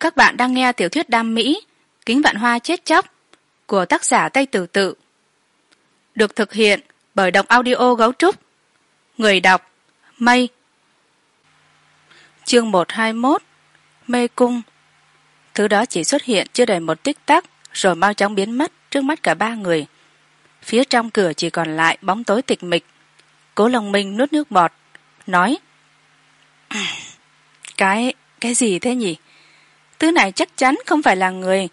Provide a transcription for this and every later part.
các bạn đang nghe tiểu thuyết đam mỹ, kính vạn hoa chết chóc, của tác giả tây tử tự. Được thực hiện bởi đọc audio gấu trúc. Người đọc, mây. Chương một hai mốt, mê cung. Thứ đó chỉ xuất hiện chưa đầy một tích tắc, rồi mau chóng biến mất trước mắt cả ba người. Phía trong cửa chỉ còn lại bóng tối tịch mịch. Cố lồng minh nuốt nước bọt, nói, cái cái gì thế nhỉ? Thứ này chắc chắn không phải là người.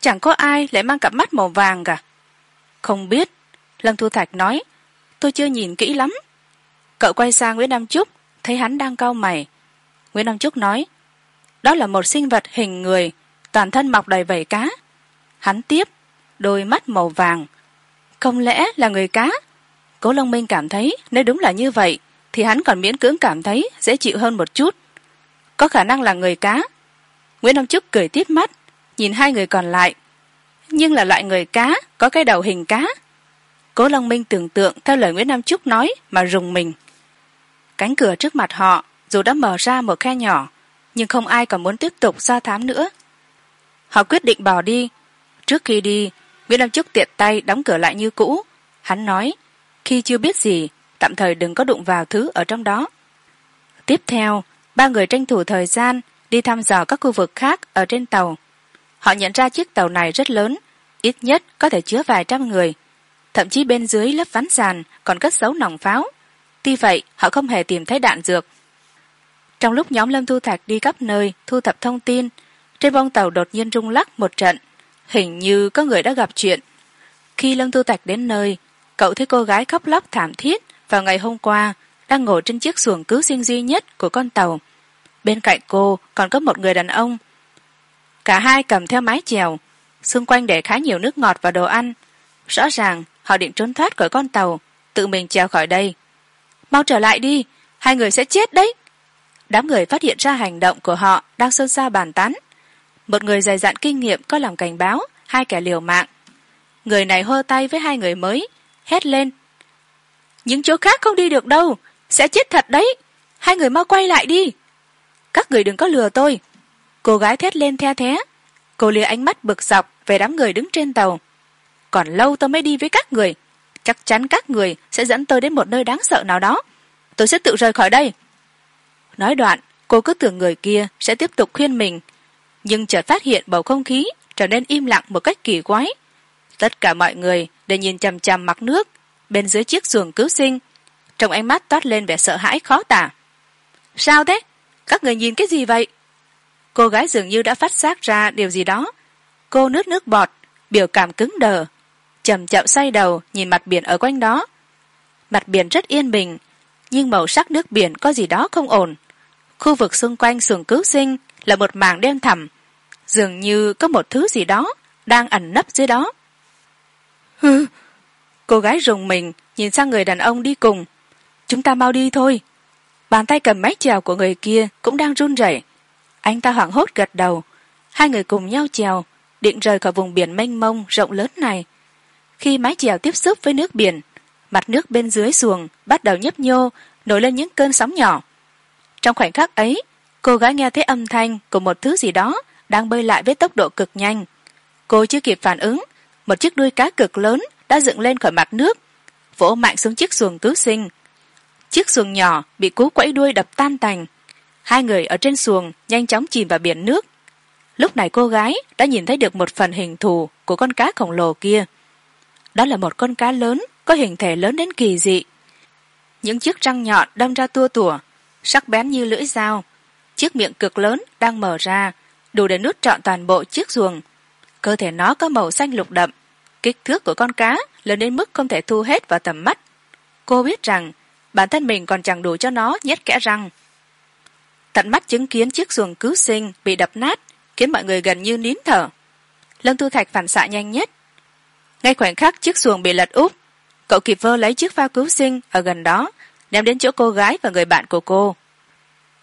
Chẳng có ai lại mang cặp mắt màu vàng cả. Không biết, lâm thu thạch nói, tôi chưa nhìn kỹ lắm. Cậu quay sang nguyễn nam trúc, thấy hắn đang cau mày. Nguyễn nam trúc nói, đó là một sinh vật hình người, toàn thân mọc đầy vảy cá. Hắn tiếp, đôi mắt màu vàng. Không lẽ là người cá? Cố long minh cảm thấy nếu đúng là như vậy, thì hắn còn miễn cưỡng cảm thấy dễ chịu hơn một chút. Có khả năng là người cá nguyễn nam Chức cười tít mắt, nhìn hai người còn lại. Nhưng là loại người cá, có cái đầu hình cá. Cố long minh tưởng tượng theo lời nguyễn nam trúc nói mà rùng mình. Cánh cửa trước mặt họ dù đã mở ra một khe nhỏ, nhưng không ai còn muốn tiếp tục xa thám nữa. Họ quyết định bỏ đi. Trước khi đi, nguyễn nam trúc tiện tay đóng cửa lại như cũ. Hắn nói, khi chưa biết gì, tạm thời đừng có đụng vào thứ ở trong đó. Tiếp theo, ba người tranh thủ thời gian đi thăm dò các khu vực khác ở trên tàu. Họ nhận ra chiếc tàu này rất lớn, ít nhất có thể chứa vài trăm người. Thậm chí bên dưới lớp ván sàn còn cất giấu nòng pháo. Tuy vậy, họ không hề tìm thấy đạn dược. Trong lúc nhóm lâm thu thạch đi khắp nơi thu thập thông tin, trên bông tàu đột nhiên rung lắc một trận. Hình như có người đã gặp chuyện. Khi lâm thu thạch đến nơi, cậu thấy cô gái khóc lóc thảm thiết vào ngày hôm qua đang ngồi trên chiếc xuồng cứu sinh duy nhất của con tàu bên cạnh cô còn có một người đàn ông. Cả hai cầm theo mái chèo, xung quanh để khá nhiều nước ngọt và đồ ăn. Rõ ràng, họ định trốn thoát khỏi con tàu, tự mình trèo khỏi đây. Mau trở lại đi, hai người sẽ chết đấy. Đám người phát hiện ra hành động của họ đang xôn xao bàn tán. Một người dày dặn kinh nghiệm có lòng cảnh báo, hai kẻ liều mạng. Người này hơ tay với hai người mới, hét lên. Những chỗ khác không đi được đâu, sẽ chết thật đấy. Hai người mau quay lại đi các người đừng có lừa tôi. Cô gái thét lên the thé cô lia ánh mắt bực dọc về đám người đứng trên tàu. Còn lâu tôi mới đi với các người. Chắc chắn các người sẽ dẫn tôi đến một nơi đáng sợ nào đó. Tôi sẽ tự rời khỏi đây. Nói đoạn, cô cứ tưởng người kia sẽ tiếp tục khuyên mình. Nhưng chợt phát hiện bầu không khí trở nên im lặng một cách kỳ quái. Tất cả mọi người đều nhìn chằm chằm mặt nước bên dưới chiếc xuồng cứu sinh. Trong ánh mắt toát lên vẻ sợ hãi khó tả. Sao thế? Các người nhìn cái gì vậy? Cô gái dường như đã phát giác ra điều gì đó. Cô nước nước bọt biểu cảm cứng đờ chậm chậm xoay đầu nhìn mặt biển ở quanh đó. Mặt biển rất yên bình nhưng màu sắc nước biển có gì đó không ổn. Khu vực xung quanh xuồng cứu sinh là một mảng đen thẳm dường như có một thứ gì đó đang ẩn nấp dưới đó. Hừ, cô gái rùng mình nhìn sang người đàn ông đi cùng. Chúng ta mau đi thôi bàn tay cầm mái chèo của người kia cũng đang run rẩy. Anh ta hoảng hốt gật đầu. Hai người cùng nhau chèo, định rời khỏi vùng biển mênh mông rộng lớn này. Khi mái chèo tiếp xúc với nước biển, mặt nước bên dưới xuồng bắt đầu nhấp nhô, nổi lên những cơn sóng nhỏ. Trong khoảnh khắc ấy, cô gái nghe thấy âm thanh của một thứ gì đó đang bơi lại với tốc độ cực nhanh. Cô chưa kịp phản ứng, một chiếc đuôi cá cực lớn đã dựng lên khỏi mặt nước, vỗ mạnh xuống chiếc xuồng cứu sinh chiếc xuồng nhỏ bị cú quẫy đuôi đập tan tành. Hai người ở trên xuồng nhanh chóng chìm vào biển nước. Lúc này cô gái đã nhìn thấy được một phần hình thù của con cá khổng lồ kia. Đó là một con cá lớn, có hình thể lớn đến kỳ dị. Những chiếc răng nhọn đâm ra tua tủa, sắc bén như lưỡi dao. Chiếc miệng cực lớn đang mở ra, đủ để nuốt trọn toàn bộ chiếc xuồng. Cơ thể nó có màu xanh lục đậm. Kích thước của con cá lớn đến mức không thể thu hết vào tầm mắt. Cô biết rằng bản thân mình còn chẳng đủ cho nó, nhét kẽ răng. Tận mắt chứng kiến chiếc xuồng cứu sinh bị đập nát, khiến mọi người gần như nín thở. Lâm thu thạch phản xạ nhanh nhất. Ngay khoảnh khắc chiếc xuồng bị lật úp, cậu kịp vơ lấy chiếc phao cứu sinh ở gần đó đem đến chỗ cô gái và người bạn của cô.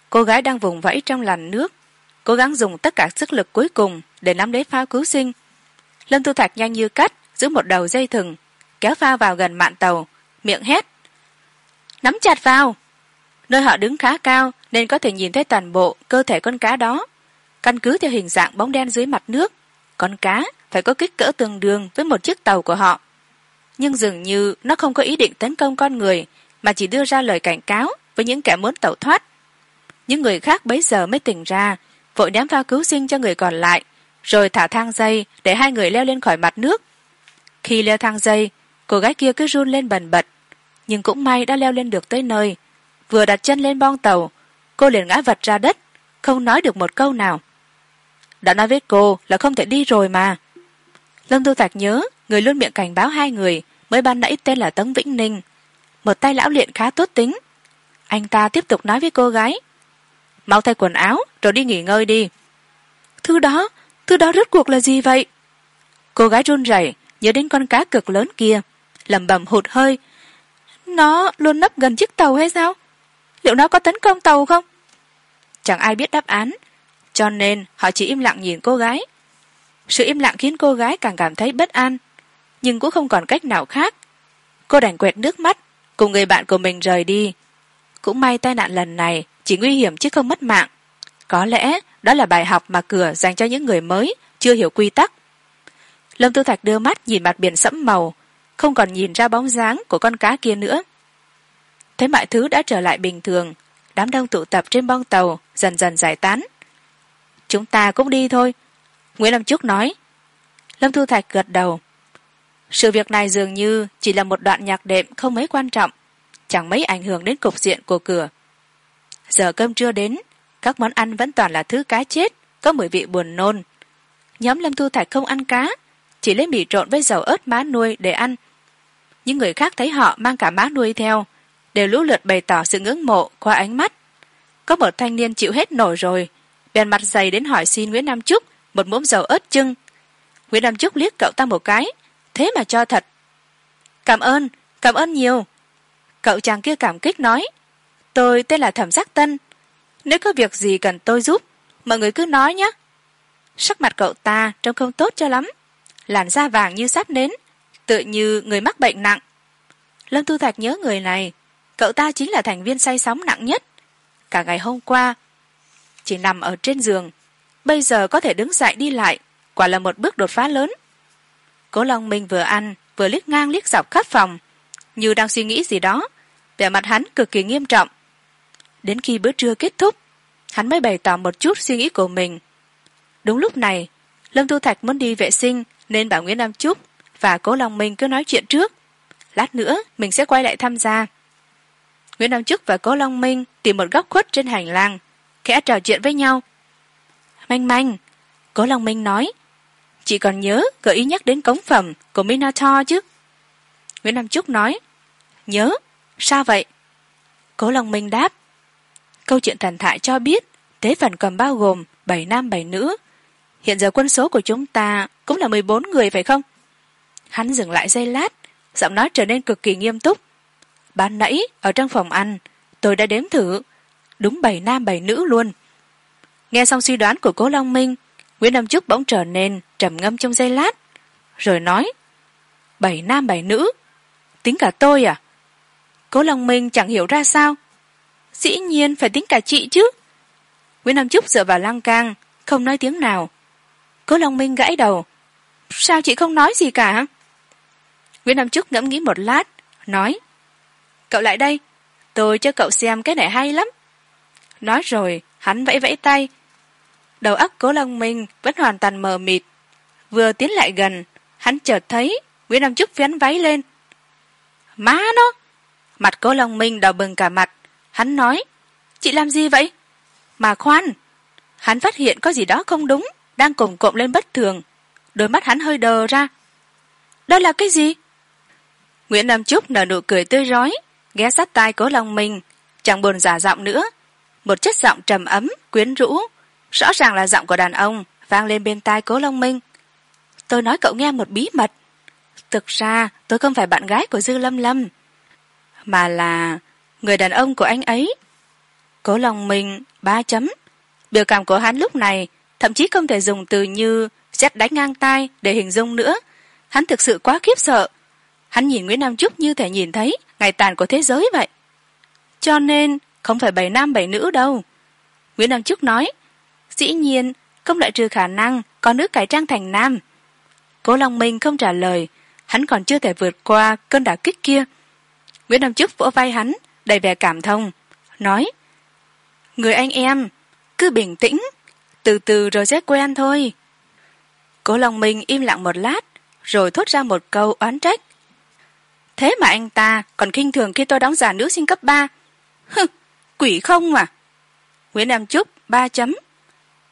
Cô gái đang vùng vẫy trong làn nước, cố gắng dùng tất cả sức lực cuối cùng để nắm lấy phao cứu sinh. Lâm thu thạch nhanh như cắt, giữ một đầu dây thừng, kéo phao vào gần mạn tàu, miệng hét nắm chặt vào. Nơi họ đứng khá cao, nên có thể nhìn thấy toàn bộ cơ thể con cá đó. Căn cứ theo hình dạng bóng đen dưới mặt nước, con cá phải có kích cỡ tương đương với một chiếc tàu của họ. Nhưng dường như nó không có ý định tấn công con người, mà chỉ đưa ra lời cảnh cáo với những kẻ muốn tẩu thoát. Những người khác bấy giờ mới tỉnh ra, vội ném phao cứu sinh cho người còn lại, rồi thả thang dây để hai người leo lên khỏi mặt nước. Khi leo thang dây, cô gái kia cứ run lên bần bật nhưng cũng may đã leo lên được tới nơi. Vừa đặt chân lên bong tàu, cô liền ngã vật ra đất, không nói được một câu nào. Đã nói với cô là không thể đi rồi mà. Lâm tu thạch nhớ, người luôn miệng cảnh báo hai người, mới ban nãy tên là tống vĩnh ninh. Một tay lão luyện khá tốt tính. Anh ta tiếp tục nói với cô gái, mau thay quần áo, rồi đi nghỉ ngơi đi. Thứ đó thứ đó rốt cuộc là gì vậy? Cô gái run rẩy, nhớ đến con cá cực lớn kia, lẩm bẩm hụt hơi nó luôn nấp gần chiếc tàu hay sao? Liệu nó có tấn công tàu không? Chẳng ai biết đáp án, cho nên họ chỉ im lặng nhìn cô gái. Sự im lặng khiến cô gái càng cảm thấy bất an, nhưng cũng không còn cách nào khác. Cô đành quẹt nước mắt, cùng người bạn của mình rời đi. Cũng may tai nạn lần này chỉ nguy hiểm chứ không mất mạng. Có lẽ đó là bài học mà cửa dành cho những người mới chưa hiểu quy tắc. Lâm tư thạch đưa mắt nhìn mặt biển sẫm màu không còn nhìn ra bóng dáng của con cá kia nữa. Thấy mọi thứ đã trở lại bình thường. Đám đông tụ tập trên bong tàu dần dần giải tán. Chúng ta cũng đi thôi, nguyễn lâm trúc nói. Lâm thu thạch gật đầu. Sự việc này dường như chỉ là một đoạn nhạc đệm không mấy quan trọng, chẳng mấy ảnh hưởng đến cục diện của cửa. Giờ cơm trưa đến, các món ăn vẫn toàn là thứ cá chết, có mùi vị buồn nôn. Nhóm lâm thu thạch không ăn cá, chỉ lấy mì trộn với dầu ớt má nuôi để ăn những người khác thấy họ mang cả má nuôi theo, đều lũ lượt bày tỏ sự ngưỡng mộ qua ánh mắt. Có một thanh niên chịu hết nổi rồi, bèn mặt dày đến hỏi xin nguyễn nam trúc một muỗng dầu ớt chưng. Nguyễn nam trúc liếc cậu ta một cái, thế mà cho thật. Cảm ơn cảm ơn nhiều. Cậu chàng kia cảm kích nói, tôi tên là thẩm giác tân, nếu có việc gì cần tôi giúp, mọi người cứ nói nhé. Sắc mặt cậu ta trông không tốt cho lắm, làn da vàng như sáp nến tự như người mắc bệnh nặng. Lâm tu thạch nhớ người này, cậu ta chính là thành viên say sóng nặng nhất. Cả ngày hôm qua, chỉ nằm ở trên giường, bây giờ có thể đứng dậy đi lại, quả là một bước đột phá lớn. Cố long minh vừa ăn, vừa liếc ngang liếc dọc khắp phòng, như đang suy nghĩ gì đó, vẻ mặt hắn cực kỳ nghiêm trọng. Đến khi bữa trưa kết thúc, hắn mới bày tỏ một chút suy nghĩ của mình. Đúng lúc này, lâm tu thạch muốn đi vệ sinh, nên bảo nguyễn nam trúc và cố long minh cứ nói chuyện trước. Lát nữa, mình sẽ quay lại tham gia. Nguyễn nam trúc và cố long minh tìm một góc khuất trên hành lang, khẽ trò chuyện với nhau. Manh manh, cố long minh nói, chị còn nhớ gợi ý nhắc đến cống phẩm của minotaur chứ? Nguyễn nam trúc nói, nhớ, sao vậy? Cố long minh đáp, câu chuyện thần thoại cho biết tế phần còn bao gồm bảy nam bảy nữ. Hiện giờ quân số của chúng ta cũng là mười bốn người phải không? Hắn dừng lại giây lát, giọng nói trở nên cực kỳ nghiêm túc. Ban nãy, ở trong phòng ăn, tôi đã đếm thử. Đúng bảy nam bảy nữ luôn. Nghe xong suy đoán của cố long minh, nguyễn nam trúc bỗng trở nên trầm ngâm trong giây lát, rồi nói, bảy nam bảy nữ, tính cả tôi à? Cố long minh chẳng hiểu ra sao. Dĩ nhiên phải tính cả chị chứ. Nguyễn nam trúc dựa vào lăng cang, không nói tiếng nào. Cố long minh gãy đầu, sao chị không nói gì cả? Nguyễn nam trúc ngẫm nghĩ một lát, nói, cậu lại đây, tôi cho cậu xem cái này hay lắm. Nói rồi, hắn vẫy vẫy tay. Đầu óc cố long minh vẫn hoàn toàn mờ mịt. Vừa tiến lại gần, hắn chợt thấy nguyễn nam trúc vén váy lên. Má nó! Mặt cố long minh đỏ bừng cả mặt. Hắn nói, chị làm gì vậy? Mà khoan, hắn phát hiện có gì đó không đúng, đang cồm cộm lên bất thường. Đôi mắt hắn hơi đờ ra. Đó là cái gì? Nguyễn nam trúc nở nụ cười tươi rói, ghé sát tai cố long minh chẳng buồn giả giọng nữa. Một chất giọng trầm ấm, quyến rũ, rõ ràng là giọng của đàn ông, vang lên bên tai cố long minh tôi nói cậu nghe một bí mật. Thực ra, tôi không phải bạn gái của dư lâm lâm, mà là người đàn ông của anh ấy. Cố long minh ba chấm. Biểu cảm của hắn lúc này, thậm chí không thể dùng từ như xét đánh ngang tai để hình dung nữa. Hắn thực sự quá khiếp sợ hắn nhìn nguyễn nam trúc như thể nhìn thấy ngày tàn của thế giới vậy. Cho nên, không phải bảy nam bảy nữ đâu. Nguyễn nam trúc nói, dĩ nhiên, không loại trừ khả năng có nữ cải trang thành nam. Cố long minh không trả lời, hắn còn chưa thể vượt qua cơn đả kích kia. Nguyễn nam trúc vỗ vai hắn, đầy vẻ cảm thông, nói, người anh em, cứ bình tĩnh, từ từ rồi sẽ quen thôi. Cố long minh im lặng một lát, rồi thốt ra một câu oán trách thế mà anh ta còn khinh thường khi tôi đóng giả nữ sinh cấp ba. Hừ, quỷ không mà nguyễn nam trúc, ba chấm.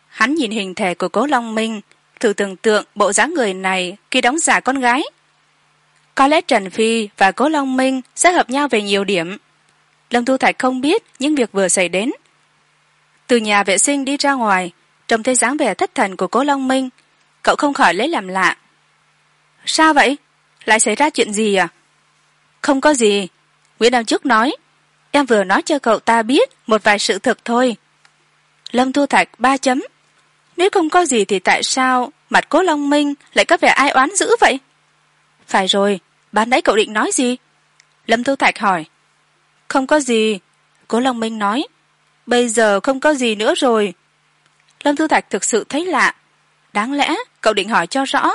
Hắn nhìn hình thể của cố long minh, thử tưởng tượng bộ dáng người này khi đóng giả con gái. Có lẽ trần phi và cố long minh sẽ hợp nhau về nhiều điểm. Lâm thu thạch không biết những việc vừa xảy đến. Từ nhà vệ sinh đi ra ngoài, trông thấy dáng vẻ thất thần của cố long minh, cậu không khỏi lấy làm lạ. Sao vậy? Lại xảy ra chuyện gì à? Không có gì. Nguyễn đăng trúc nói, em vừa nói cho cậu ta biết một vài sự thực thôi. Lâm thu thạch ba chấm, nếu không có gì thì tại sao mặt cố long minh lại có vẻ ai oán dữ vậy? Phải rồi, ban nãy cậu định nói gì? Lâm thu thạch hỏi. Không có gì. Cố long minh nói, bây giờ không có gì nữa rồi. Lâm thu thạch thực sự thấy lạ. Đáng lẽ cậu định hỏi cho rõ,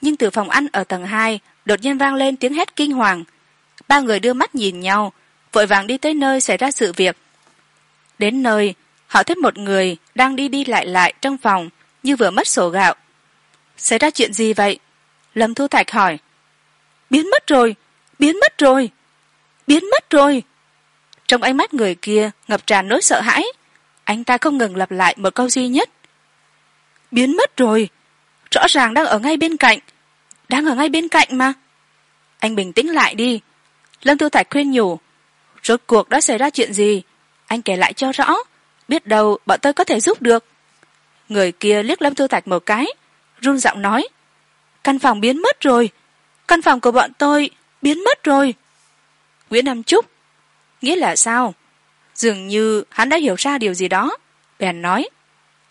nhưng từ phòng ăn ở tầng hai đột nhiên vang lên tiếng hét kinh hoàng ba người đưa mắt nhìn nhau, vội vàng đi tới nơi xảy ra sự việc. Đến nơi, họ thấy một người đang đi đi lại lại trong phòng như vừa mất sổ gạo. Xảy ra chuyện gì vậy? Lâm thu thạch hỏi. Biến mất rồi, biến mất rồi, biến mất rồi. Trong ánh mắt người kia ngập tràn nỗi sợ hãi, anh ta không ngừng lặp lại một câu duy nhất. Biến mất rồi, rõ ràng đang ở ngay bên cạnh, đang ở ngay bên cạnh mà. Anh bình tĩnh lại đi lâm Tư thạch khuyên nhủ, rốt cuộc đã xảy ra chuyện gì? Anh kể lại cho rõ, biết đâu bọn tôi có thể giúp được. Người kia liếc lâm Tư thạch một cái, run giọng nói, căn phòng biến mất rồi, căn phòng của bọn tôi biến mất rồi. Nguyễn nam trúc, nghĩa là sao? Dường như hắn đã hiểu ra điều gì đó. Bèn nói,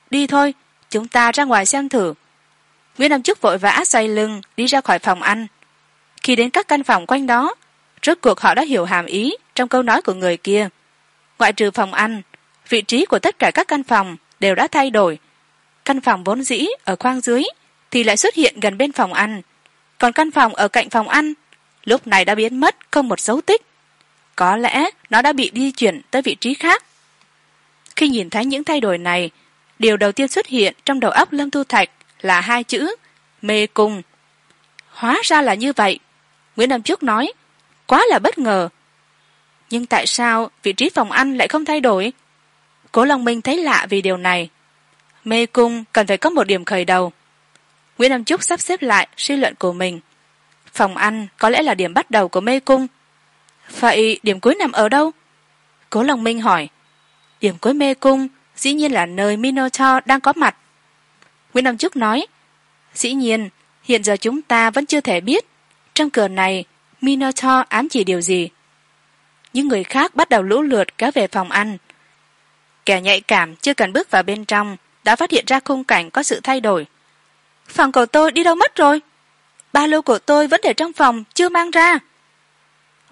đi thôi, chúng ta ra ngoài xem thử. Nguyễn nam trúc vội vã xoay lưng đi ra khỏi phòng ăn. Khi đến các căn phòng quanh đó rốt cuộc họ đã hiểu hàm ý trong câu nói của người kia. Ngoại trừ phòng ăn, vị trí của tất cả các căn phòng đều đã thay đổi. Căn phòng vốn dĩ ở khoang dưới thì lại xuất hiện gần bên phòng ăn. Còn căn phòng ở cạnh phòng ăn lúc này đã biến mất không một dấu tích. Có lẽ nó đã bị di chuyển tới vị trí khác. Khi nhìn thấy những thay đổi này, điều đầu tiên xuất hiện trong đầu óc lâm thu thạch là hai chữ mê cung. Hóa ra là như vậy. Nguyễn nam trúc nói quá là bất ngờ. Nhưng tại sao vị trí phòng ăn lại không thay đổi? Cố long minh thấy lạ vì điều này. Mê cung cần phải có một điểm khởi đầu. Nguyễn nam trúc sắp xếp lại suy luận của mình. Phòng ăn có lẽ là điểm bắt đầu của mê cung. Vậy điểm cuối nằm ở đâu? Cố long minh hỏi. Điểm cuối mê cung dĩ nhiên là nơi minotaur đang có mặt. Nguyễn nam trúc nói. Dĩ nhiên, hiện giờ chúng ta vẫn chưa thể biết. Trong cửa này minotaur ám chỉ điều gì? Những người khác bắt đầu lũ lượt kéo về phòng ăn. Kẻ nhạy cảm chưa cần bước vào bên trong đã phát hiện ra khung cảnh có sự thay đổi. Phòng của tôi đi đâu mất rồi? Ba lô của tôi vẫn để trong phòng, chưa mang ra.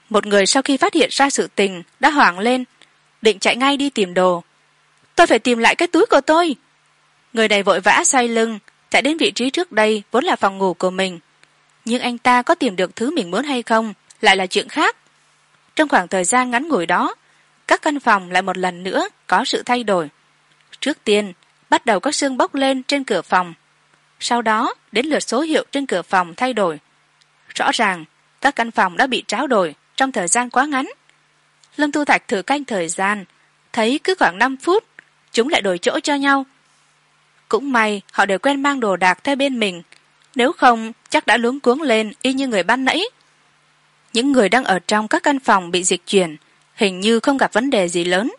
Một người sau khi phát hiện ra sự tình đã hoảng lên, định chạy ngay đi tìm đồ. Tôi phải tìm lại cái túi của tôi. Người này vội vã xoay lưng, chạy đến vị trí trước đây vốn là phòng ngủ của mình nhưng anh ta có tìm được thứ mình muốn hay không lại là chuyện khác. Trong khoảng thời gian ngắn ngủi đó, các căn phòng lại một lần nữa có sự thay đổi. Trước tiên, bắt đầu có xương bốc lên trên cửa phòng. Sau đó, đến lượt số hiệu trên cửa phòng thay đổi. Rõ ràng, các căn phòng đã bị tráo đổi trong thời gian quá ngắn. Lâm tu thạch thử canh thời gian, thấy cứ khoảng năm phút, chúng lại đổi chỗ cho nhau. Cũng may, họ đều quen mang đồ đạc theo bên mình nếu không, chắc đã luống cuống lên y như người ban nãy. Những người đang ở trong các căn phòng bị dịch chuyển hình như không gặp vấn đề gì lớn,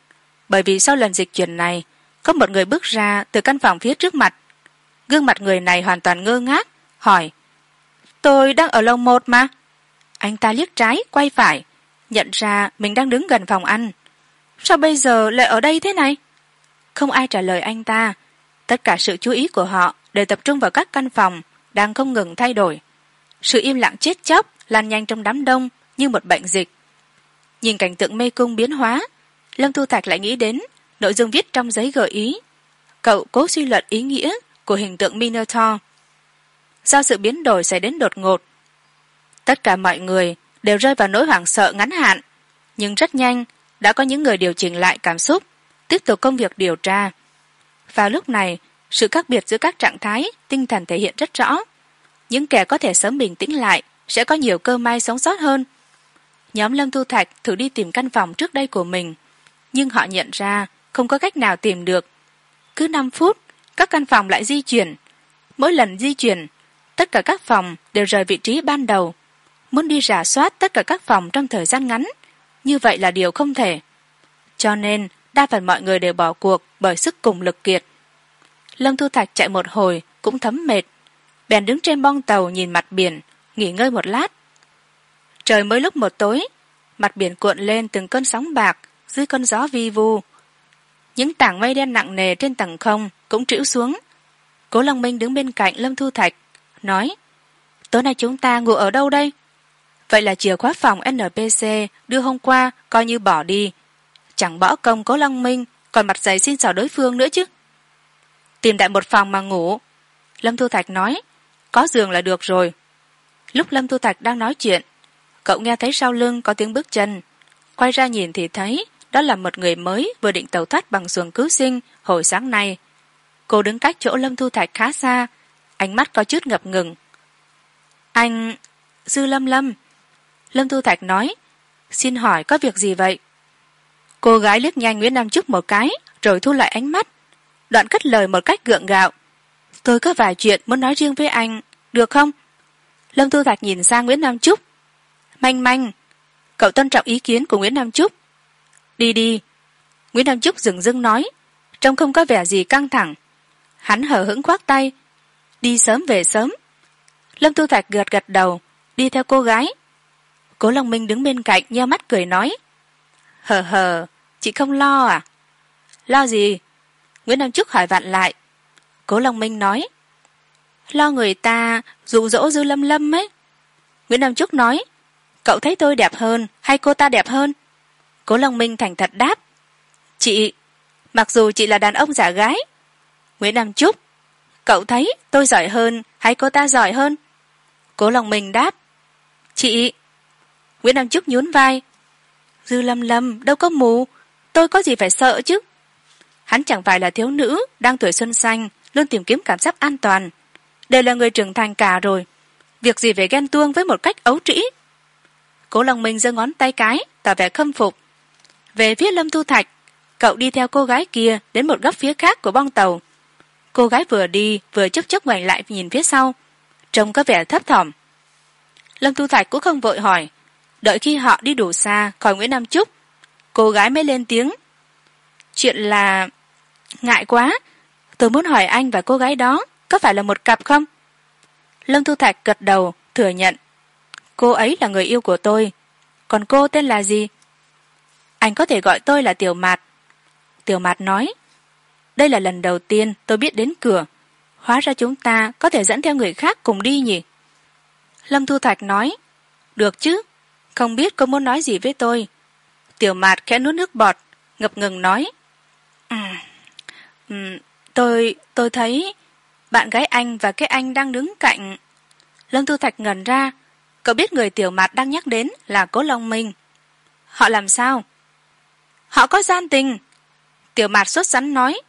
bởi vì sau lần dịch chuyển này, có một người bước ra từ căn phòng phía trước mặt. Gương mặt người này hoàn toàn ngơ ngác, hỏi, tôi đang ở lầu một mà. Anh ta liếc trái, quay phải, nhận ra mình đang đứng gần phòng ăn. Sao bây giờ lại ở đây thế này? Không ai trả lời anh ta. Tất cả sự chú ý của họ đều tập trung vào các căn phòng đang không ngừng thay đổi. Sự im lặng chết chóc lan nhanh trong đám đông như một bệnh dịch. Nhìn cảnh tượng mê cung biến hóa, lâm thu thạch lại nghĩ đến nội dung viết trong giấy gợi ý. Cậu cố suy luận ý nghĩa của hình tượng minotaur. Do sự biến đổi xảy đến đột ngột, tất cả mọi người đều rơi vào nỗi hoảng sợ ngắn hạn, nhưng rất nhanh đã có những người điều chỉnh lại cảm xúc, tiếp tục công việc điều tra. Vào lúc này sự khác biệt giữa các trạng thái, tinh thần thể hiện rất rõ. Những kẻ có thể sớm bình tĩnh lại sẽ có nhiều cơ may sống sót hơn. Nhóm lâm thu thạch thử đi tìm căn phòng trước đây của mình, nhưng họ nhận ra không có cách nào tìm được. Cứ năm phút, các căn phòng lại di chuyển. Mỗi lần di chuyển, tất cả các phòng đều rời vị trí ban đầu. Muốn đi rà soát tất cả các phòng trong thời gian ngắn, như vậy là điều không thể. Cho nên, đa phần mọi người đều bỏ cuộc bởi sức cùng lực kiệt lâm thu thạch chạy một hồi, cũng thấm mệt. Bèn đứng trên bong tàu nhìn mặt biển, nghỉ ngơi một lát. Trời mới lúc một tối, mặt biển cuộn lên từng cơn sóng bạc dưới cơn gió vi vu. Những tảng mây đen nặng nề trên tầng không cũng trĩu xuống. Cố long minh đứng bên cạnh lâm thu thạch, nói, tối nay chúng ta ngủ ở đâu đây? Vậy là chìa khóa phòng npc đưa hôm qua, coi như bỏ đi. Chẳng bỏ công cố long minh còn mặt dày xin xỏ đối phương nữa chứ tìm đại một phòng mà ngủ. Lâm thu thạch nói, có giường là được rồi. Lúc lâm thu thạch đang nói chuyện, cậu nghe thấy sau lưng có tiếng bước chân. Quay ra nhìn thì thấy đó là một người mới vừa định tàu thoát bằng xuồng cứu sinh hồi sáng nay. Cô đứng cách chỗ lâm thu thạch khá xa, ánh mắt có chút ngập ngừng. Anh dư lâm lâm. Lâm thu thạch nói, xin hỏi có việc gì vậy? Cô gái liếc nhanh nguyễn nam trúc một cái, rồi thu lại ánh mắt đoạn cất lời một cách gượng gạo. Tôi có vài chuyện muốn nói riêng với anh, được không? Lâm Tư thạch nhìn sang nguyễn nam trúc. Manh manh, cậu tôn trọng ý kiến của nguyễn nam trúc. Đi đi. Nguyễn nam trúc dừng dưng nói, trông không có vẻ gì căng thẳng. Hắn hở hững khoác tay. Đi sớm về sớm. Lâm Tư thạch gật gật đầu, đi theo cô gái. Cố long minh đứng bên cạnh, nheo mắt cười nói, hờ hờ, chị không lo à? Lo gì? Nguyễn nam trúc hỏi vặn lại. Cố long minh nói, lo người ta dụ dỗ dư lâm lâm ấy. Nguyễn nam trúc nói, cậu thấy tôi đẹp hơn hay cô ta đẹp hơn? Cố long minh thành thật đáp, chị, mặc dù chị là đàn ông giả gái. Nguyễn nam trúc, cậu thấy tôi giỏi hơn hay cô ta giỏi hơn? Cố long minh đáp, chị. Nguyễn nam trúc nhún vai, dư lâm lâm, đâu có mù, tôi có gì phải sợ chứ? Hắn chẳng phải là thiếu nữ đang tuổi xuân xanh, luôn tìm kiếm cảm giác an toàn. Đều là người trưởng thành cả rồi. Việc gì về ghen tuông với một cách ấu trĩ? Cố lòng mình giơ ngón tay cái, tỏ vẻ khâm phục. Về phía lâm thu thạch, cậu đi theo cô gái kia đến một góc phía khác của bong tàu. Cô gái vừa đi, vừa chốc chốc ngoảnh lại nhìn phía sau, trông có vẻ thấp thỏm. Lâm thu thạch cũng không vội hỏi, đợi khi họ đi đủ xa khỏi nguyễn nam trúc, cô gái mới lên tiếng. Chuyện là ngại quá. Tôi muốn hỏi anh và cô gái đó có phải là một cặp không? Lâm thu thạch gật đầu thừa nhận. Cô ấy là người yêu của tôi. Còn cô tên là gì? Anh có thể gọi tôi là tiểu mạt. Tiểu mạt nói đây là lần đầu tiên tôi biết đến cửa. Hóa ra chúng ta có thể dẫn theo người khác cùng đi nhỉ? Lâm thu thạch nói được chứ. Không biết cô muốn nói gì với tôi. Tiểu mạt khẽ nuốt nước bọt ngập ngừng nói ừ, ừ, tôi tôi thấy bạn gái anh và cái anh đang đứng cạnh. Lâm thu thạch ngẩn ra. Cậu biết người tiểu mạt đang nhắc đến là cố long minh. Họ làm sao? Họ có gian tình. Tiểu mạt sốt sắn nói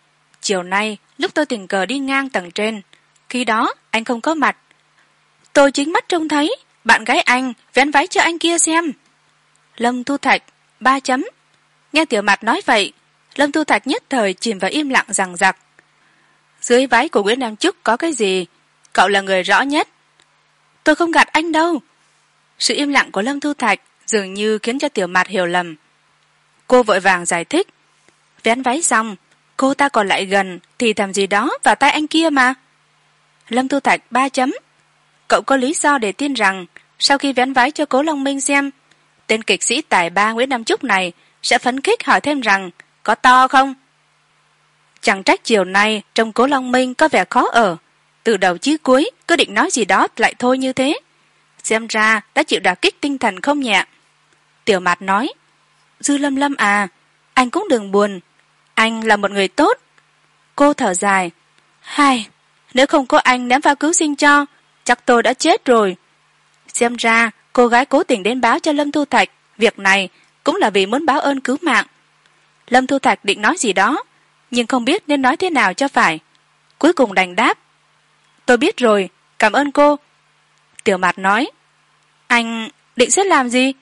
chiều nay lúc tôi tình cờ đi ngang tầng trên khi đó anh không có mặt. Tôi chính mắt trông thấy bạn gái anh vén váy cho anh kia xem. Lâm thu thạch ba chấm. Nghe tiểu mạt nói vậy lâm thu thạch nhất thời chìm vào im lặng rằng giặc. Dưới váy của nguyễn nam trúc có cái gì? Cậu là người rõ nhất. Tôi không gạt anh đâu. Sự im lặng của lâm thu thạch dường như khiến cho tiểu mạt hiểu lầm. Cô vội vàng giải thích. Vén váy xong, cô ta còn lại gần thì thầm gì đó vào tay anh kia mà. Lâm thu thạch ba chấm. Cậu có lý do để tin rằng sau khi vén váy cho cố long minh xem, tên kịch sĩ tài ba nguyễn nam trúc này sẽ phấn khích hỏi thêm rằng có to không? Chẳng trách chiều nay trông cố long minh có vẻ khó ở. Từ đầu chí cuối, cứ định nói gì đó lại thôi như thế. Xem ra đã chịu đả kích tinh thần không nhẹ. Tiểu mạt nói, dư lâm lâm à anh cũng đừng buồn. Anh là một người tốt. Cô thở dài, hai, nếu không có anh ném phao cứu sinh cho, chắc tôi đã chết rồi. Xem ra cô gái cố tình đến báo cho lâm thu thạch, việc này cũng là vì muốn báo ơn cứu mạng lâm thu thạch định nói gì đó, nhưng không biết nên nói thế nào cho phải. Cuối cùng đành đáp, tôi biết rồi, cảm ơn cô. Tiểu mạt nói, anh định sẽ làm gì?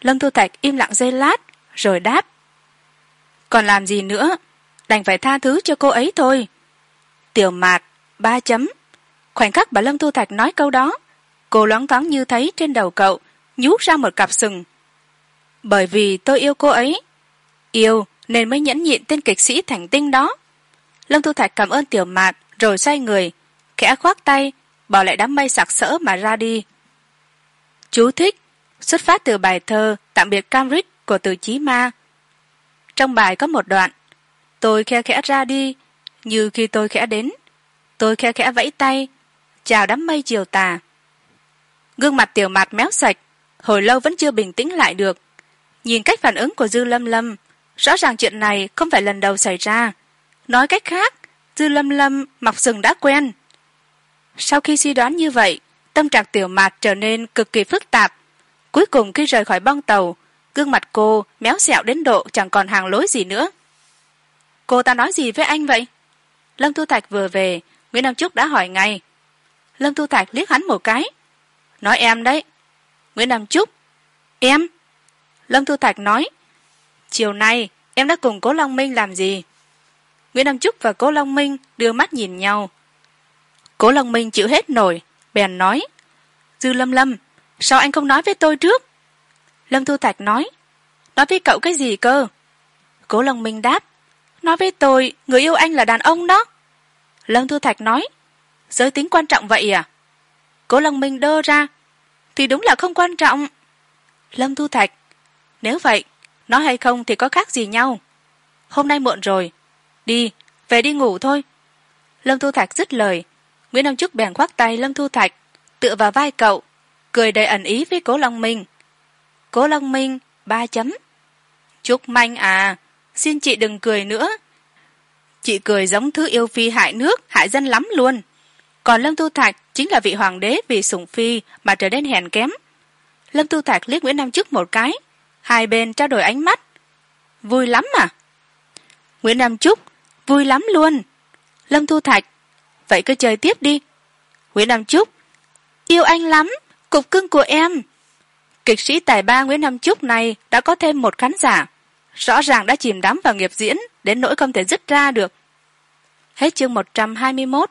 Lâm thu thạch im lặng giây lát, rồi đáp, còn làm gì nữa? Đành phải tha thứ cho cô ấy thôi. Tiểu mạt ba chấm. Khoảnh khắc bà lâm thu thạch nói câu đó, cô loáng thoáng như thấy trên đầu cậu nhú ra một cặp sừng. Bởi vì tôi yêu cô ấy. Yêu? Nên mới nhẫn nhịn tên kịch sĩ thành tinh đó. Lâm thu thạch cảm ơn tiểu mạt, rồi xoay người, khẽ khoác tay bỏ lại đám mây sặc sỡ mà ra đi. Chú thích, xuất phát từ bài thơ tạm biệt cambridge của từ chí ma. Trong bài có một đoạn, tôi khe khẽ ra đi, như khi tôi khẽ đến. Tôi khe khẽ vẫy tay, chào đám mây chiều tà. Gương mặt tiểu mạt méo sạch, hồi lâu vẫn chưa bình tĩnh lại được. Nhìn cách phản ứng của dư lâm lâm rõ ràng chuyện này không phải lần đầu xảy ra. Nói cách khác dư lâm lâm mọc sừng đã quen. Sau khi suy đoán như vậy, tâm trạng tiểu mạt trở nên cực kỳ phức tạp. Cuối cùng khi rời khỏi bong tàu, gương mặt cô méo xẹo đến độ chẳng còn hàng lối gì nữa. Cô ta nói gì với anh vậy? Lâm thu thạch vừa về, nguyễn nam trúc đã hỏi ngay. Lâm thu thạch liếc hắn một cái. Nói em đấy. Nguyễn nam trúc. Em? Lâm thu thạch nói chiều nay, em đã cùng cố long minh làm gì? Nguyễn nam trúc và cố long minh đưa mắt nhìn nhau. Cố long minh chịu hết nổi, bèn nói, dư lâm lâm, sao anh không nói với tôi trước? Lâm thu thạch nói nói với cậu cái gì cơ? Cố long minh đáp, nói với tôi, người yêu anh là đàn ông đó. Lâm thu thạch nói, giới tính quan trọng vậy à? Cố long minh đơ ra, thì đúng là không quan trọng. Lâm thu thạch, nếu vậy nói hay không thì có khác gì nhau. Hôm nay muộn rồi. Đi, về đi ngủ thôi. Lâm thu thạch dứt lời. Nguyễn nam trúc bèn khoác tay lâm thu thạch, tựa vào vai cậu, cười đầy ẩn ý với cố long minh. Cố long minh, ba chấm. Trúc manh à xin chị đừng cười nữa. Chị cười giống thứ yêu phi hại nước, hại dân lắm luôn. Còn lâm thu thạch chính là vị hoàng đế vì sủng phi mà trở nên hèn kém. Lâm thu thạch liếc nguyễn nam trước một cái hai bên trao đổi ánh mắt. Vui lắm à? Nguyễn nam trúc, vui lắm luôn. Lâm thu thạch, vậy cứ chơi tiếp đi. Nguyễn nam trúc, yêu anh lắm, cục cưng của em. Kịch sĩ tài ba nguyễn nam trúc này đã có thêm một khán giả. Rõ ràng đã chìm đắm vào nghiệp diễn đến nỗi không thể dứt ra được. Hết chương một trăm hai mươi mốt.